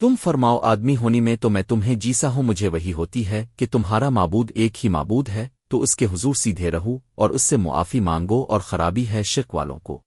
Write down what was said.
تم فرماؤ آدمی ہونی میں تو میں تمہیں جیسا ہوں، مجھے وہی ہوتی ہے کہ تمہارا معبود ایک ہی معبود ہے، تو اس کے حضور سیدھے رہو اور اس سے معافی مانگو اور خرابی ہے شرک والوں کو۔